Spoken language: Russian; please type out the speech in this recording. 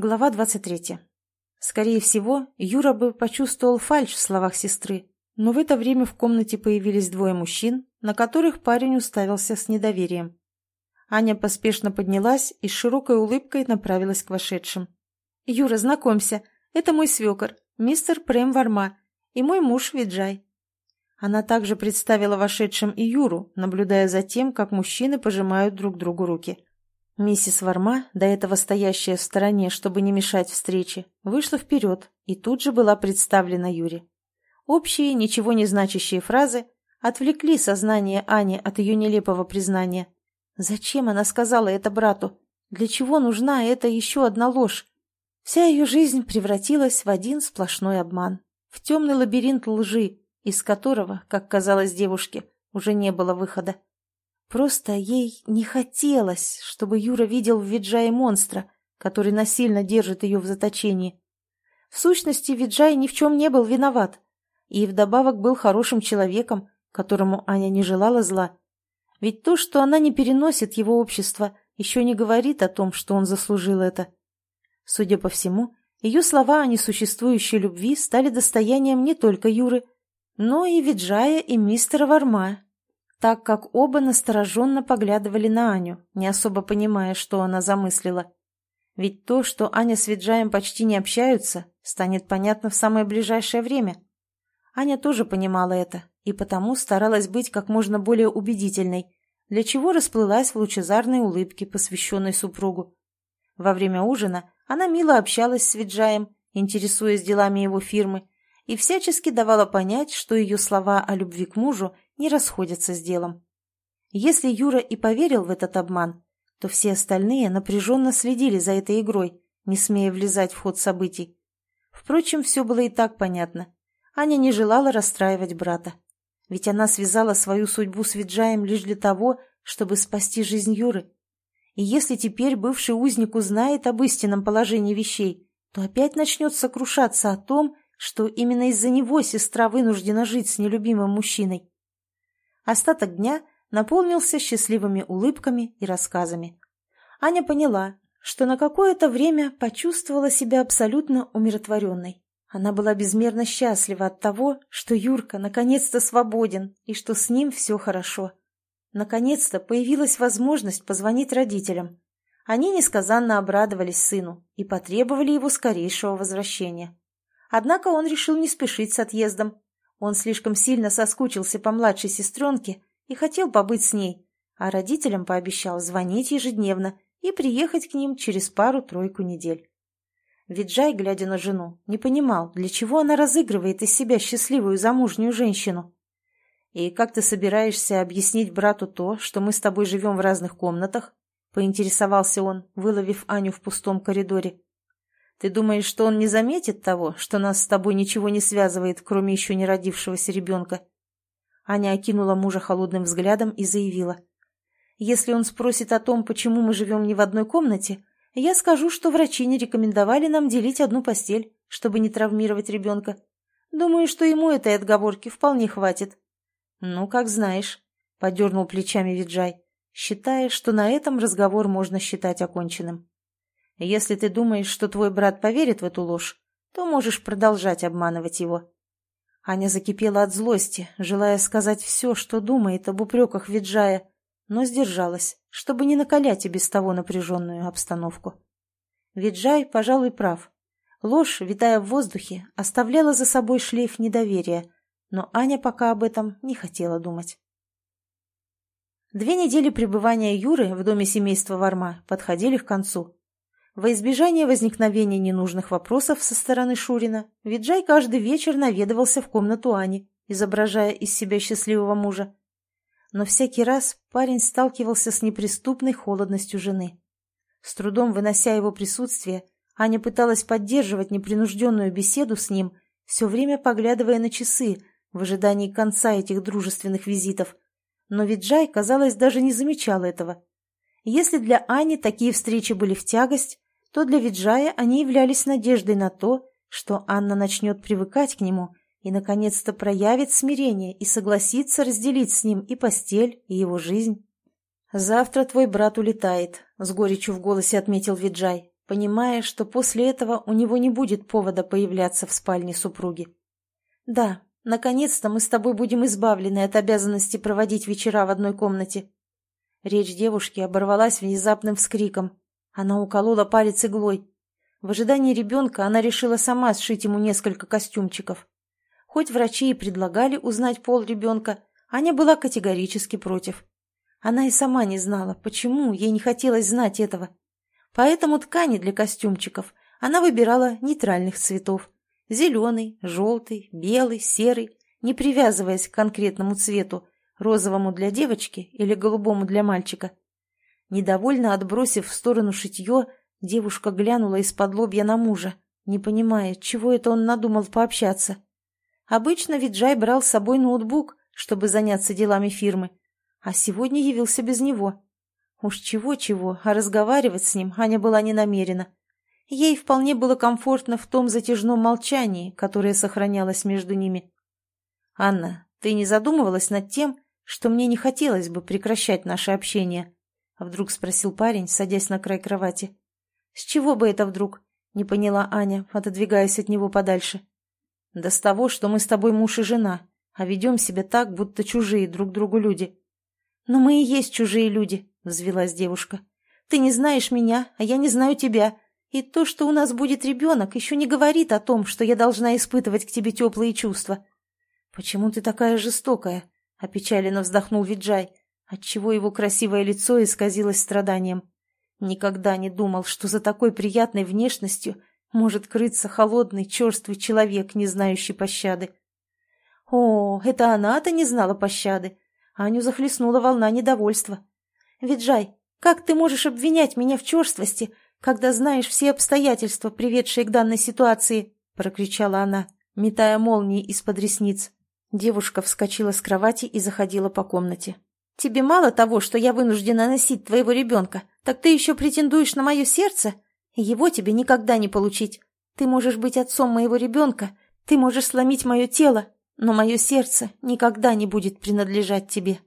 Глава 23. Скорее всего, Юра бы почувствовал фальшь в словах сестры, но в это время в комнате появились двое мужчин, на которых парень уставился с недоверием. Аня поспешно поднялась и с широкой улыбкой направилась к вошедшим. «Юра, знакомься, это мой свекор, мистер Прем Варма, и мой муж Виджай». Она также представила вошедшим и Юру, наблюдая за тем, как мужчины пожимают друг другу руки. Миссис Варма, до этого стоящая в стороне, чтобы не мешать встрече, вышла вперед и тут же была представлена Юре. Общие, ничего не значащие фразы отвлекли сознание Ани от ее нелепого признания. Зачем она сказала это брату? Для чего нужна эта еще одна ложь? Вся ее жизнь превратилась в один сплошной обман, в темный лабиринт лжи, из которого, как казалось девушке, уже не было выхода. Просто ей не хотелось, чтобы Юра видел в Виджае монстра, который насильно держит ее в заточении. В сущности, Виджай ни в чем не был виноват. И вдобавок был хорошим человеком, которому Аня не желала зла. Ведь то, что она не переносит его общество, еще не говорит о том, что он заслужил это. Судя по всему, ее слова о несуществующей любви стали достоянием не только Юры, но и Виджая и мистера Варма, так как оба настороженно поглядывали на Аню, не особо понимая, что она замыслила. Ведь то, что Аня с Виджаем почти не общаются, станет понятно в самое ближайшее время. Аня тоже понимала это, и потому старалась быть как можно более убедительной, для чего расплылась в лучезарной улыбке, посвященной супругу. Во время ужина она мило общалась с Виджаем, интересуясь делами его фирмы, и всячески давала понять, что ее слова о любви к мужу не расходятся с делом. Если Юра и поверил в этот обман, то все остальные напряженно следили за этой игрой, не смея влезать в ход событий. Впрочем, все было и так понятно. Аня не желала расстраивать брата. Ведь она связала свою судьбу с Виджаем лишь для того, чтобы спасти жизнь Юры. И если теперь бывший узник узнает об истинном положении вещей, то опять начнет сокрушаться о том, что именно из-за него сестра вынуждена жить с нелюбимым мужчиной. Остаток дня наполнился счастливыми улыбками и рассказами. Аня поняла, что на какое-то время почувствовала себя абсолютно умиротворенной. Она была безмерно счастлива от того, что Юрка наконец-то свободен и что с ним все хорошо. Наконец-то появилась возможность позвонить родителям. Они несказанно обрадовались сыну и потребовали его скорейшего возвращения. Однако он решил не спешить с отъездом, он слишком сильно соскучился по младшей сестренке и хотел побыть с ней, а родителям пообещал звонить ежедневно и приехать к ним через пару-тройку недель. Виджай, глядя на жену, не понимал, для чего она разыгрывает из себя счастливую замужнюю женщину. «И как ты собираешься объяснить брату то, что мы с тобой живем в разных комнатах?» — поинтересовался он, выловив Аню в пустом коридоре. Ты думаешь, что он не заметит того, что нас с тобой ничего не связывает, кроме еще не родившегося ребенка?» Аня окинула мужа холодным взглядом и заявила. «Если он спросит о том, почему мы живем не в одной комнате, я скажу, что врачи не рекомендовали нам делить одну постель, чтобы не травмировать ребенка. Думаю, что ему этой отговорки вполне хватит». «Ну, как знаешь», — подернул плечами Виджай, считая, что на этом разговор можно считать оконченным. Если ты думаешь, что твой брат поверит в эту ложь, то можешь продолжать обманывать его». Аня закипела от злости, желая сказать все, что думает об упреках Виджая, но сдержалась, чтобы не накалять и без того напряженную обстановку. Виджай, пожалуй, прав. Ложь, витая в воздухе, оставляла за собой шлейф недоверия, но Аня пока об этом не хотела думать. Две недели пребывания Юры в доме семейства Варма подходили к концу. Во избежание возникновения ненужных вопросов со стороны Шурина, Виджай каждый вечер наведывался в комнату Ани, изображая из себя счастливого мужа. Но всякий раз парень сталкивался с неприступной холодностью жены. С трудом вынося его присутствие, Аня пыталась поддерживать непринужденную беседу с ним, все время поглядывая на часы в ожидании конца этих дружественных визитов. Но Виджай, казалось, даже не замечал этого. Если для Ани такие встречи были в тягость, то для Виджая они являлись надеждой на то, что Анна начнет привыкать к нему и, наконец-то, проявит смирение и согласится разделить с ним и постель, и его жизнь. «Завтра твой брат улетает», — с горечью в голосе отметил Виджай, понимая, что после этого у него не будет повода появляться в спальне супруги. «Да, наконец-то мы с тобой будем избавлены от обязанности проводить вечера в одной комнате». Речь девушки оборвалась внезапным вскриком. Она уколола палец иглой. В ожидании ребенка она решила сама сшить ему несколько костюмчиков. Хоть врачи и предлагали узнать пол ребенка, Аня была категорически против. Она и сама не знала, почему ей не хотелось знать этого. Поэтому ткани для костюмчиков она выбирала нейтральных цветов. Зеленый, желтый, белый, серый, не привязываясь к конкретному цвету, розовому для девочки или голубому для мальчика. Недовольно отбросив в сторону шитье, девушка глянула из-под лобья на мужа, не понимая, чего это он надумал пообщаться. Обычно Виджай брал с собой ноутбук, чтобы заняться делами фирмы, а сегодня явился без него. Уж чего-чего, а разговаривать с ним Аня была не намерена. Ей вполне было комфортно в том затяжном молчании, которое сохранялось между ними. «Анна, ты не задумывалась над тем, что мне не хотелось бы прекращать наше общение?» — вдруг спросил парень, садясь на край кровати. «С чего бы это вдруг?» — не поняла Аня, отодвигаясь от него подальше. «Да с того, что мы с тобой муж и жена, а ведем себя так, будто чужие друг другу люди». «Но мы и есть чужие люди», — взвелась девушка. «Ты не знаешь меня, а я не знаю тебя, и то, что у нас будет ребенок, еще не говорит о том, что я должна испытывать к тебе теплые чувства». «Почему ты такая жестокая?» — опечаленно вздохнул Виджай, отчего его красивое лицо исказилось страданием. Никогда не думал, что за такой приятной внешностью может крыться холодный, черствый человек, не знающий пощады. О, это она-то не знала пощады. Аню захлестнула волна недовольства. «Виджай, как ты можешь обвинять меня в черствости, когда знаешь все обстоятельства, приведшие к данной ситуации?» — прокричала она, метая молнии из-под ресниц. Девушка вскочила с кровати и заходила по комнате. «Тебе мало того, что я вынуждена носить твоего ребенка, так ты еще претендуешь на мое сердце? Его тебе никогда не получить. Ты можешь быть отцом моего ребенка, ты можешь сломить мое тело, но мое сердце никогда не будет принадлежать тебе».